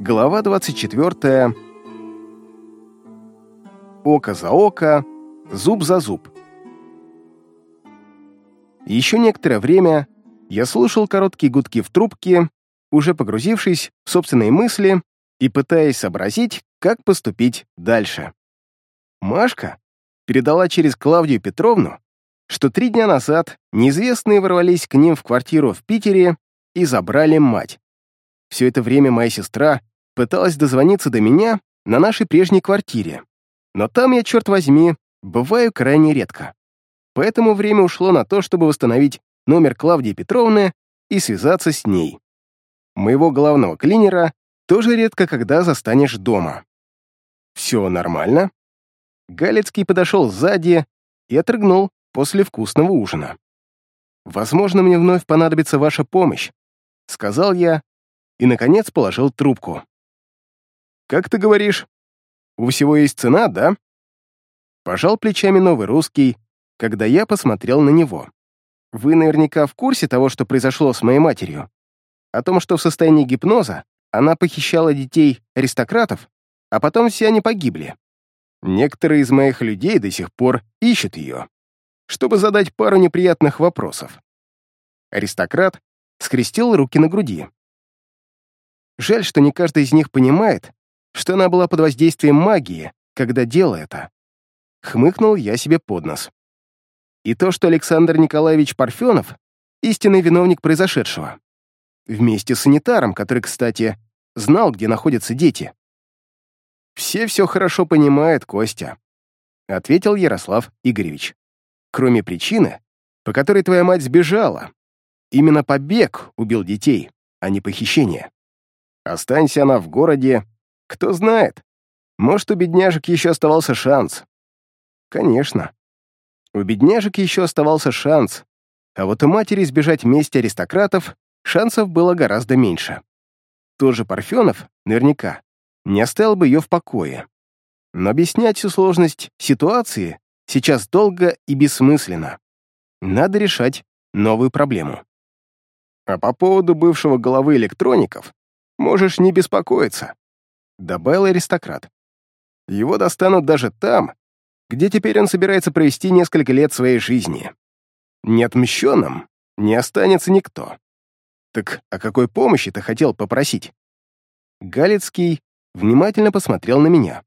Глава 24. Око за око, зуб за зуб. Еще некоторое время я слушал короткие гудки в трубке, уже погрузившись в собственные мысли и пытаясь сообразить, как поступить дальше. Машка передала через Клавдию Петровну, что три дня назад неизвестные ворвались к ним в квартиру в Питере и забрали мать. Все это время моя сестра пыталась дозвониться до меня на нашей прежней квартире, но там я, черт возьми, бываю крайне редко. Поэтому время ушло на то, чтобы восстановить номер Клавдии Петровны и связаться с ней. Моего главного клинера тоже редко когда застанешь дома. Все нормально? Галецкий подошел сзади и отрыгнул после вкусного ужина. «Возможно, мне вновь понадобится ваша помощь», — сказал я и, наконец, положил трубку. «Как ты говоришь, у всего есть цена, да?» Пожал плечами новый русский, когда я посмотрел на него. «Вы наверняка в курсе того, что произошло с моей матерью? О том, что в состоянии гипноза она похищала детей аристократов, а потом все они погибли. Некоторые из моих людей до сих пор ищут ее, чтобы задать пару неприятных вопросов». Аристократ скрестил руки на груди. Жаль, что не каждый из них понимает, что она была под воздействием магии, когда делала это. Хмыкнул я себе под нос. И то, что Александр Николаевич Парфенов — истинный виновник произошедшего. Вместе с санитаром, который, кстати, знал, где находятся дети. «Все все хорошо понимают, Костя», — ответил Ярослав Игоревич. «Кроме причины, по которой твоя мать сбежала. Именно побег убил детей, а не похищение. Останься она в городе, кто знает, может, у бедняжек еще оставался шанс. Конечно. У бедняжек еще оставался шанс, а вот у матери сбежать вместе аристократов шансов было гораздо меньше. Тоже Парфенов, наверняка, не оставил бы ее в покое. Но объяснять всю сложность ситуации сейчас долго и бессмысленно. Надо решать новую проблему. А по поводу бывшего головы электроников, Можешь не беспокоиться», — добавил аристократ. «Его достанут даже там, где теперь он собирается провести несколько лет своей жизни. Неотмщенным не останется никто. Так о какой помощи ты хотел попросить?» Галицкий внимательно посмотрел на меня.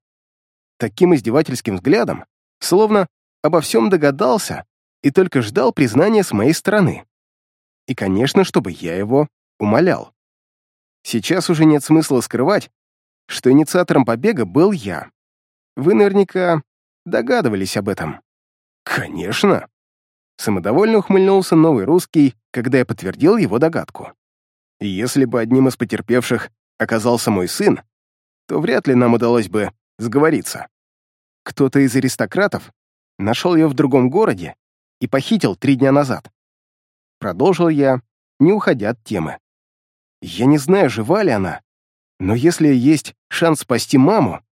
Таким издевательским взглядом, словно обо всем догадался и только ждал признания с моей стороны. И, конечно, чтобы я его умолял. Сейчас уже нет смысла скрывать, что инициатором побега был я. Вы наверняка догадывались об этом. Конечно. Самодовольно ухмыльнулся новый русский, когда я подтвердил его догадку. Если бы одним из потерпевших оказался мой сын, то вряд ли нам удалось бы сговориться. Кто-то из аристократов нашел ее в другом городе и похитил три дня назад. Продолжил я, не уходя от темы. Я не знаю, жива ли она, но если есть шанс спасти маму,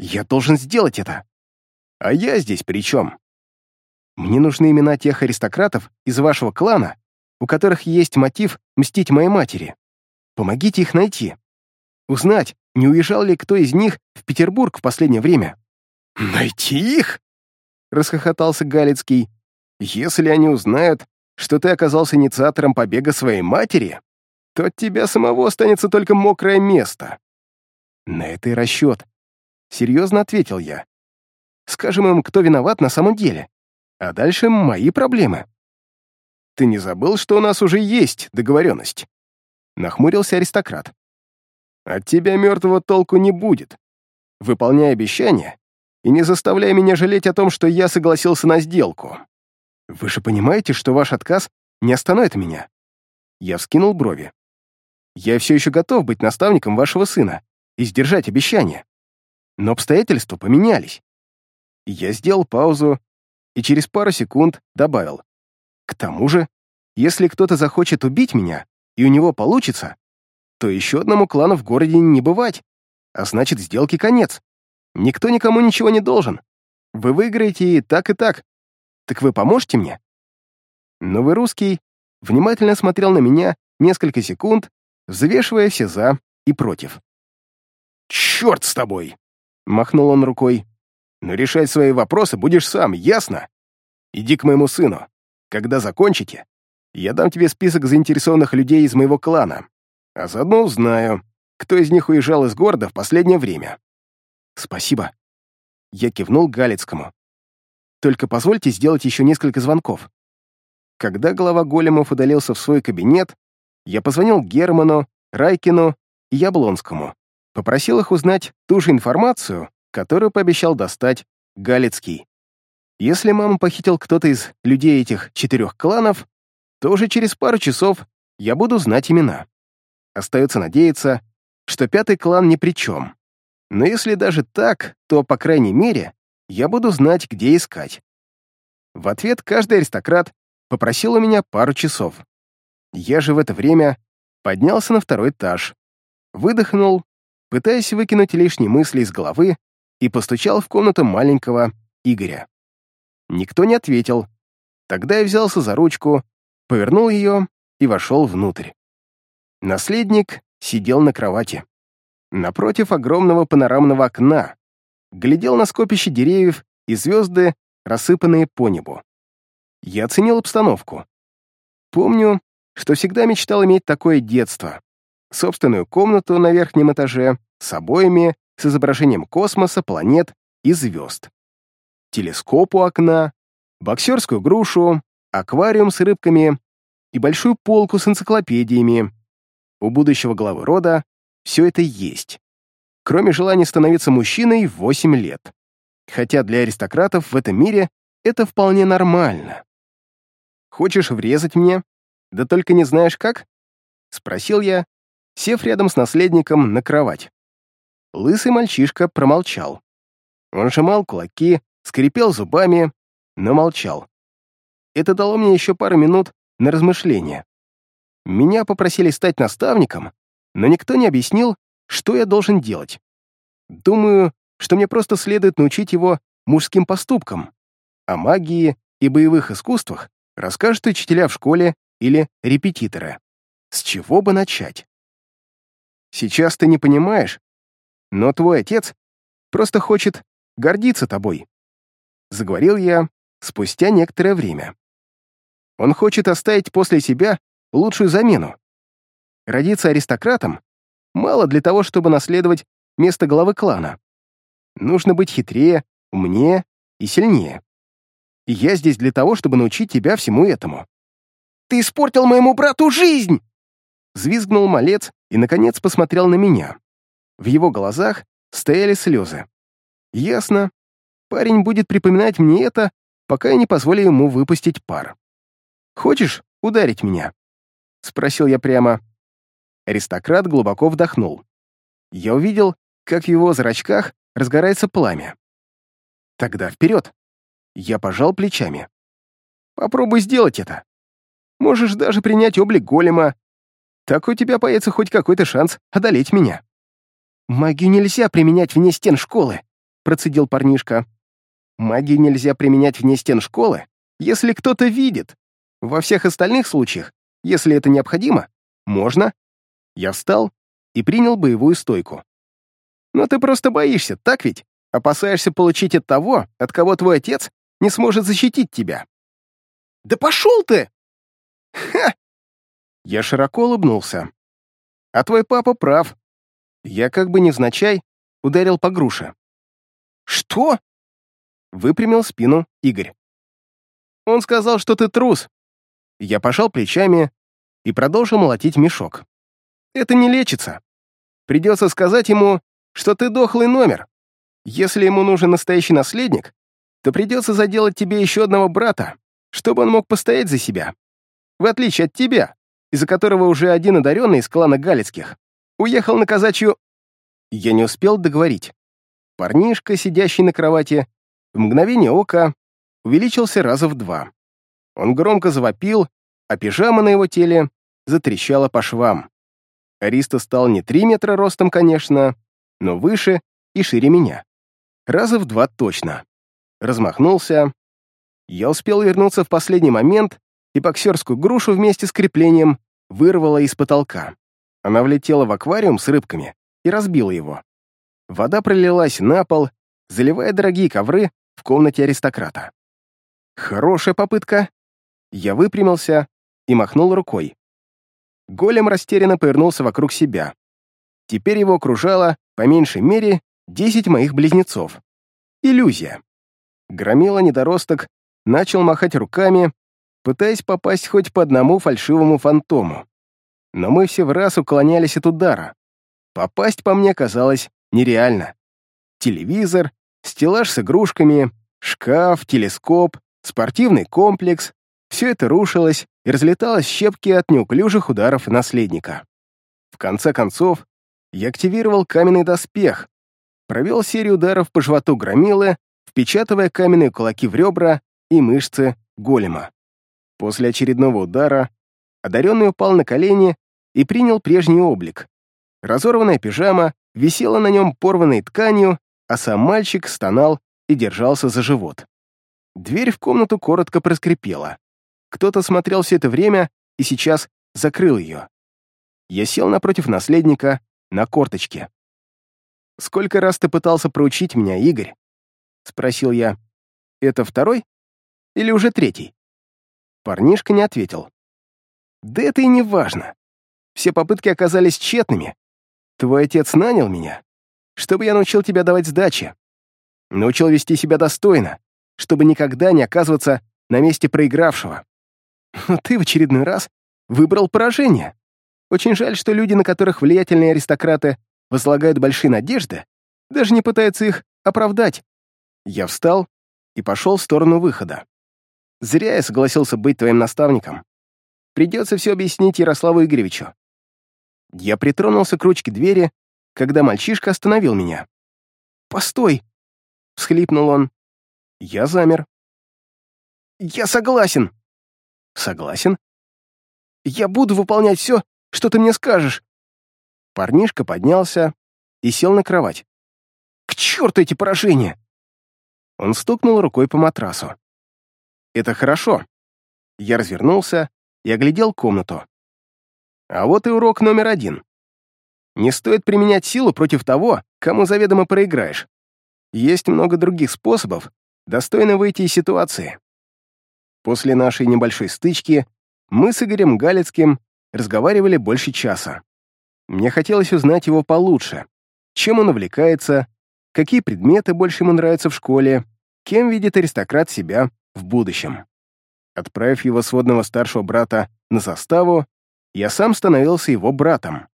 я должен сделать это. А я здесь при чем? Мне нужны имена тех аристократов из вашего клана, у которых есть мотив мстить моей матери. Помогите их найти. Узнать, не уезжал ли кто из них в Петербург в последнее время. «Найти их?» — расхохотался Галицкий. «Если они узнают, что ты оказался инициатором побега своей матери, то от тебя самого останется только мокрое место. На это и расчет. Серьезно ответил я. Скажем им, кто виноват на самом деле. А дальше мои проблемы. Ты не забыл, что у нас уже есть договоренность? Нахмурился аристократ. От тебя мертвого толку не будет. Выполняй обещания и не заставляй меня жалеть о том, что я согласился на сделку. Вы же понимаете, что ваш отказ не остановит меня. Я вскинул брови. Я все еще готов быть наставником вашего сына и сдержать обещание. Но обстоятельства поменялись. Я сделал паузу и через пару секунд добавил. К тому же, если кто-то захочет убить меня, и у него получится, то еще одному клану в городе не бывать, а значит, сделки конец. Никто никому ничего не должен. Вы выиграете и так, и так. Так вы поможете мне?» Новый русский внимательно смотрел на меня несколько секунд, взвешивая все «за» и «против». «Черт с тобой!» — махнул он рукой. «Но решать свои вопросы будешь сам, ясно? Иди к моему сыну. Когда закончите, я дам тебе список заинтересованных людей из моего клана, а заодно узнаю, кто из них уезжал из города в последнее время». «Спасибо». Я кивнул Галицкому. «Только позвольте сделать еще несколько звонков». Когда глава големов удалился в свой кабинет, я позвонил Герману, Райкину и Яблонскому. Попросил их узнать ту же информацию, которую пообещал достать Галицкий. Если маму похитил кто-то из людей этих четырех кланов, то уже через пару часов я буду знать имена. Остается надеяться, что пятый клан ни при чем. Но если даже так, то, по крайней мере, я буду знать, где искать. В ответ каждый аристократ попросил у меня пару часов. Я же в это время поднялся на второй этаж, выдохнул, пытаясь выкинуть лишние мысли из головы, и постучал в комнату маленького Игоря. Никто не ответил. Тогда я взялся за ручку, повернул ее и вошел внутрь. Наследник сидел на кровати. Напротив огромного панорамного окна, глядел на скопище деревьев и звезды, рассыпанные по небу. Я оценил обстановку. Помню, что всегда мечтал иметь такое детство. Собственную комнату на верхнем этаже с обоями, с изображением космоса, планет и звезд. Телескоп у окна, боксерскую грушу, аквариум с рыбками и большую полку с энциклопедиями. У будущего главы рода все это есть. Кроме желания становиться мужчиной в 8 лет. Хотя для аристократов в этом мире это вполне нормально. Хочешь врезать мне? Да только не знаешь как? Спросил я, сев рядом с наследником на кровать. Лысый мальчишка промолчал. Он сжимал кулаки, скрипел зубами, но молчал. Это дало мне еще пару минут на размышление. Меня попросили стать наставником, но никто не объяснил, что я должен делать. Думаю, что мне просто следует научить его мужским поступкам. О магии и боевых искусствах расскажут учителя в школе или репетиторы. С чего бы начать? Сейчас ты не понимаешь, но твой отец просто хочет гордиться тобой. Заговорил я спустя некоторое время. Он хочет оставить после себя лучшую замену. Родиться аристократом мало для того, чтобы наследовать место главы клана. Нужно быть хитрее, умнее и сильнее. И я здесь для того, чтобы научить тебя всему этому. «Ты испортил моему брату жизнь!» Взвизгнул малец и, наконец, посмотрел на меня. В его глазах стояли слезы. Ясно. Парень будет припоминать мне это, пока я не позволю ему выпустить пар. «Хочешь ударить меня?» — спросил я прямо. Аристократ глубоко вдохнул. Я увидел, как в его зрачках разгорается пламя. «Тогда вперед!» Я пожал плечами. «Попробуй сделать это. Можешь даже принять облик голема. Так у тебя появится хоть какой-то шанс одолеть меня». «Магию нельзя применять вне стен школы», — процедил парнишка. «Магию нельзя применять вне стен школы, если кто-то видит. Во всех остальных случаях, если это необходимо, можно». Я встал и принял боевую стойку. «Но ты просто боишься, так ведь? Опасаешься получить от того, от кого твой отец не сможет защитить тебя». «Да пошел ты!» «Ха!» Я широко улыбнулся. «А твой папа прав. Я как бы невзначай ударил по груше. «Что?» — выпрямил спину Игорь. «Он сказал, что ты трус». Я пожал плечами и продолжил молотить мешок. «Это не лечится. Придется сказать ему, что ты дохлый номер. Если ему нужен настоящий наследник, то придется заделать тебе еще одного брата, чтобы он мог постоять за себя. В отличие от тебя, из-за которого уже один одаренный из клана Галицких Уехал на казачью...» Я не успел договорить. Парнишка, сидящий на кровати, в мгновение ока увеличился раза в два. Он громко завопил, а пижама на его теле затрещала по швам. Ариста стал не три метра ростом, конечно, но выше и шире меня. Раза в два точно. Размахнулся. Я успел вернуться в последний момент, и боксерскую грушу вместе с креплением вырвало из потолка. Она влетела в аквариум с рыбками и разбила его. Вода пролилась на пол, заливая дорогие ковры в комнате аристократа. Хорошая попытка. Я выпрямился и махнул рукой. Голем растерянно повернулся вокруг себя. Теперь его окружало, по меньшей мере, десять моих близнецов. Иллюзия. Громила недоросток, начал махать руками, пытаясь попасть хоть по одному фальшивому фантому. Но мы все в раз уклонялись от удара. Попасть по мне казалось нереально. Телевизор, стеллаж с игрушками, шкаф, телескоп, спортивный комплекс — все это рушилось и разлеталось в щепки от неуклюжих ударов наследника. В конце концов, я активировал каменный доспех, провел серию ударов по животу громилы, впечатывая каменные кулаки в ребра и мышцы голема. После очередного удара одаренный упал на колени и принял прежний облик. Разорванная пижама висела на нем порванной тканью, а сам мальчик стонал и держался за живот. Дверь в комнату коротко проскрипела. Кто-то смотрел все это время и сейчас закрыл ее. Я сел напротив наследника на корточке. «Сколько раз ты пытался проучить меня, Игорь?» — спросил я. «Это второй? Или уже третий?» Парнишка не ответил. «Да это и не важно. Все попытки оказались тщетными. Твой отец нанял меня, чтобы я научил тебя давать сдачи. Научил вести себя достойно, чтобы никогда не оказываться на месте проигравшего. Но ты в очередной раз выбрал поражение. Очень жаль, что люди, на которых влиятельные аристократы возлагают большие надежды, даже не пытаются их оправдать. Я встал и пошел в сторону выхода. Зря я согласился быть твоим наставником. Придется все объяснить Ярославу Игоревичу. Я притронулся к ручке двери, когда мальчишка остановил меня. «Постой!» — всхлипнул он. Я замер. «Я согласен!» «Согласен?» «Я буду выполнять все, что ты мне скажешь!» Парнишка поднялся и сел на кровать. «К черту эти поражения!» Он стукнул рукой по матрасу. «Это хорошо». Я развернулся и оглядел комнату. А вот и урок номер один. Не стоит применять силу против того, кому заведомо проиграешь. Есть много других способов, достойно выйти из ситуации. После нашей небольшой стычки мы с Игорем Галицким разговаривали больше часа. Мне хотелось узнать его получше, чем он увлекается, какие предметы больше ему нравятся в школе, кем видит аристократ себя в будущем. Отправив его сводного старшего брата на заставу, я сам становился его братом,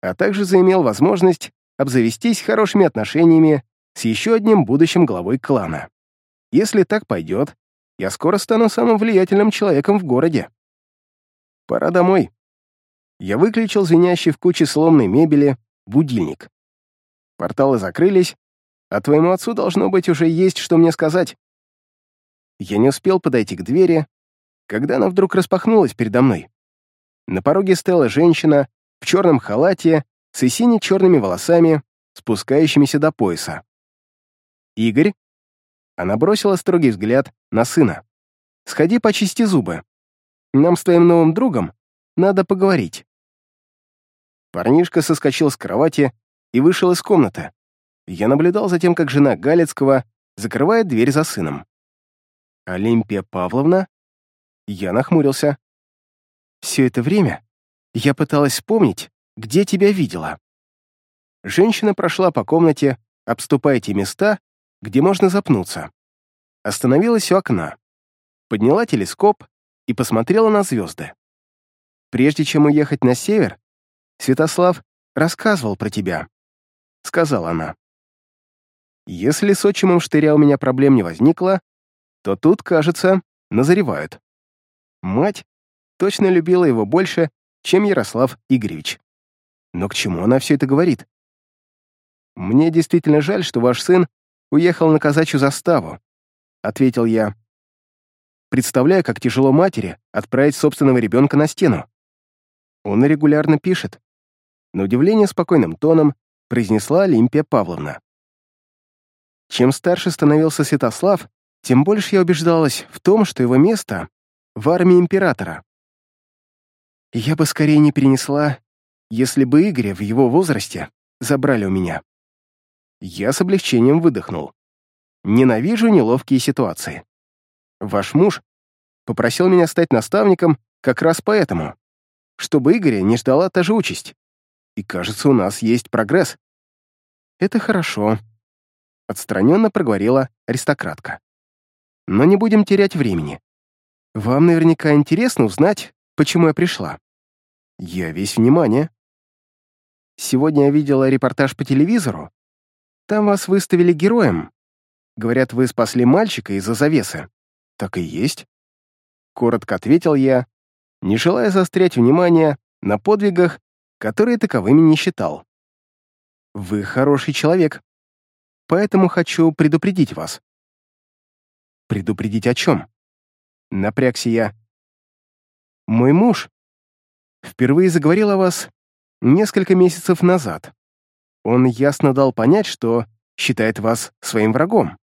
а также заимел возможность обзавестись хорошими отношениями с еще одним будущим главой клана. Если так пойдет, я скоро стану самым влиятельным человеком в городе. Пора домой. Я выключил звенящий в куче сломной мебели будильник. Порталы закрылись, а твоему отцу должно быть уже есть, что мне сказать. Я не успел подойти к двери, когда она вдруг распахнулась передо мной. На пороге стояла женщина в черном халате с сине-черными волосами, спускающимися до пояса. «Игорь?» Она бросила строгий взгляд на сына. «Сходи почисти зубы. Нам с твоим новым другом надо поговорить». Парнишка соскочил с кровати и вышел из комнаты. Я наблюдал за тем, как жена Галецкого закрывает дверь за сыном. «Олимпия Павловна?» Я нахмурился. «Все это время я пыталась вспомнить, где тебя видела». Женщина прошла по комнате, обступая те места, где можно запнуться. Остановилась у окна, подняла телескоп и посмотрела на звезды. «Прежде чем уехать на север, Святослав рассказывал про тебя», — сказала она. «Если с отчимом штыря у меня проблем не возникло, то тут, кажется, назревают. Мать точно любила его больше, чем Ярослав Игоревич. Но к чему она все это говорит? «Мне действительно жаль, что ваш сын уехал на казачью заставу», — ответил я. «Представляю, как тяжело матери отправить собственного ребенка на стену. Он регулярно пишет. На удивление спокойным тоном произнесла Олимпия Павловна. Чем старше становился Святослав, тем больше я убеждалась в том, что его место в армии императора. Я бы скорее не перенесла, если бы Игоря в его возрасте забрали у меня. Я с облегчением выдохнул. Ненавижу неловкие ситуации. Ваш муж попросил меня стать наставником как раз поэтому, чтобы Игоря не ждала та же участь. И кажется, у нас есть прогресс. Это хорошо, отстраненно проговорила аристократка. Но не будем терять времени. Вам наверняка интересно узнать, почему я пришла. Я весь внимание. Сегодня я видела репортаж по телевизору. Там вас выставили героем. Говорят, вы спасли мальчика из-за завесы. Так и есть. Коротко ответил я, не желая заострять внимание на подвигах, которые таковыми не считал. Вы хороший человек, поэтому хочу предупредить вас. Предупредить о чем? Напрягся я. Мой муж впервые заговорил о вас несколько месяцев назад. Он ясно дал понять, что считает вас своим врагом.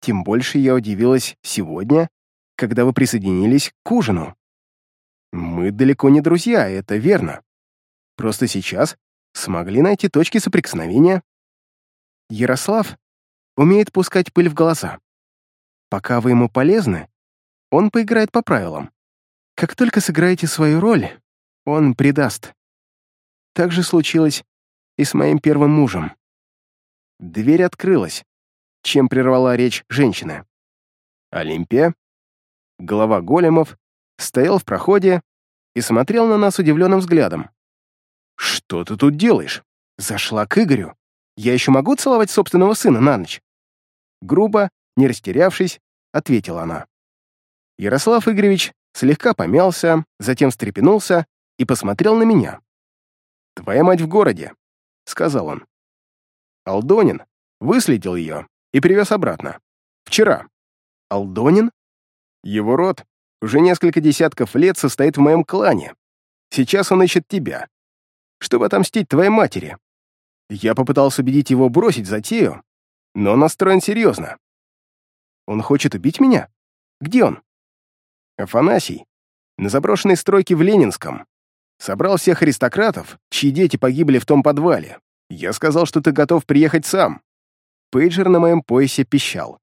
Тем больше я удивилась сегодня, когда вы присоединились к ужину. Мы далеко не друзья, это верно. Просто сейчас смогли найти точки соприкосновения. Ярослав умеет пускать пыль в глаза. Пока вы ему полезны, он поиграет по правилам. Как только сыграете свою роль, он предаст. Так же случилось и с моим первым мужем. Дверь открылась, чем прервала речь женщины. Олимпия, глава големов, стоял в проходе и смотрел на нас удивленным взглядом. «Что ты тут делаешь?» «Зашла к Игорю. Я еще могу целовать собственного сына на ночь?» Грубо, не растерявшись, ответила она. Ярослав Игоревич слегка помялся, затем встрепенулся и посмотрел на меня. «Твоя мать в городе», — сказал он. Алдонин выследил ее и привез обратно. Вчера. Алдонин? Его род уже несколько десятков лет состоит в моем клане. Сейчас он ищет тебя, чтобы отомстить твоей матери. Я попытался убедить его бросить затею, но настроен серьезно. Он хочет убить меня? Где он? Афанасий, на заброшенной стройке в Ленинском. Собрал всех аристократов, чьи дети погибли в том подвале. Я сказал, что ты готов приехать сам. Пейджер на моем поясе пищал.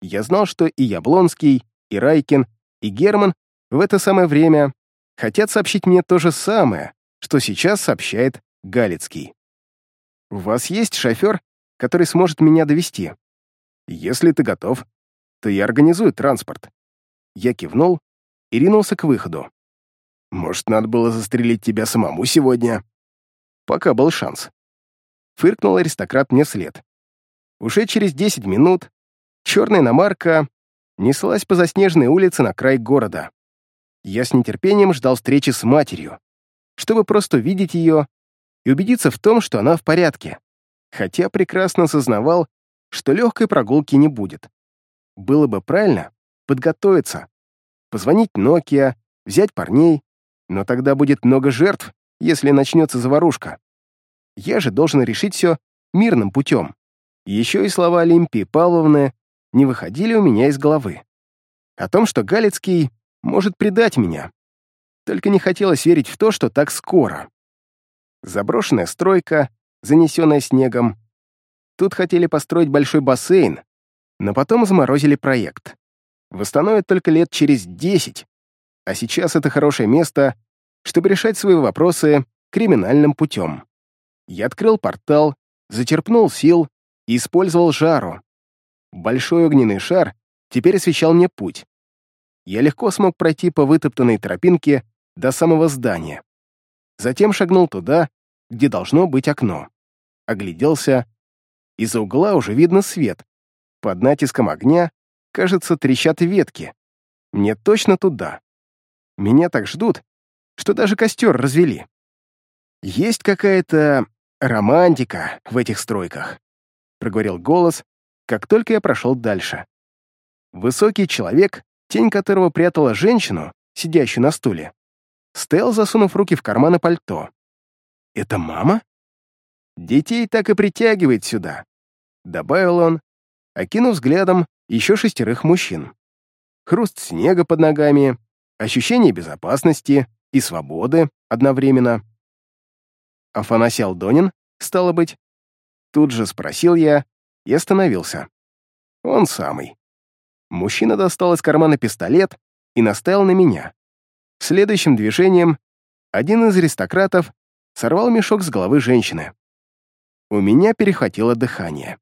Я знал, что и Яблонский, и Райкин, и Герман в это самое время хотят сообщить мне то же самое, что сейчас сообщает Галицкий. «У вас есть шофер, который сможет меня довести? Если ты готов, то я организую транспорт». Я кивнул и ринулся к выходу. «Может, надо было застрелить тебя самому сегодня?» Пока был шанс. Фыркнул аристократ мне вслед. Уже через 10 минут черная иномарка неслась по заснеженной улице на край города. Я с нетерпением ждал встречи с матерью, чтобы просто увидеть ее и убедиться в том, что она в порядке, хотя прекрасно сознавал, что легкой прогулки не будет. Было бы правильно подготовиться, позвонить Nokia, взять парней, но тогда будет много жертв, если начнется заварушка. Я же должен решить все мирным путем. Еще и слова Олимпии Павловны не выходили у меня из головы. О том, что Галицкий может предать меня. Только не хотелось верить в то, что так скоро. Заброшенная стройка, занесенная снегом. Тут хотели построить большой бассейн, но потом заморозили проект. Восстановят только лет через десять, а сейчас это хорошее место, чтобы решать свои вопросы криминальным путем. Я открыл портал, зачерпнул сил и использовал жару. Большой огненный шар теперь освещал мне путь. Я легко смог пройти по вытоптанной тропинке до самого здания. Затем шагнул туда, где должно быть окно. Огляделся. Из-за угла уже видно свет. Под натиском огня, кажется, трещат ветки. Мне точно туда. Меня так ждут, что даже костер развели. Есть какая-то романтика в этих стройках проговорил голос, как только я прошел дальше. Высокий человек, тень которого прятала женщину, сидящую на стуле, стоял, засунув руки в карманы пальто. «Это мама?» «Детей так и притягивает сюда», — добавил он, окинув взглядом еще шестерых мужчин. Хруст снега под ногами, ощущение безопасности и свободы одновременно. Афанасий Алдонин, стало быть, Тут же спросил я и остановился. Он самый. Мужчина достал из кармана пистолет и наставил на меня. Следующим движением один из аристократов сорвал мешок с головы женщины. У меня перехватило дыхание.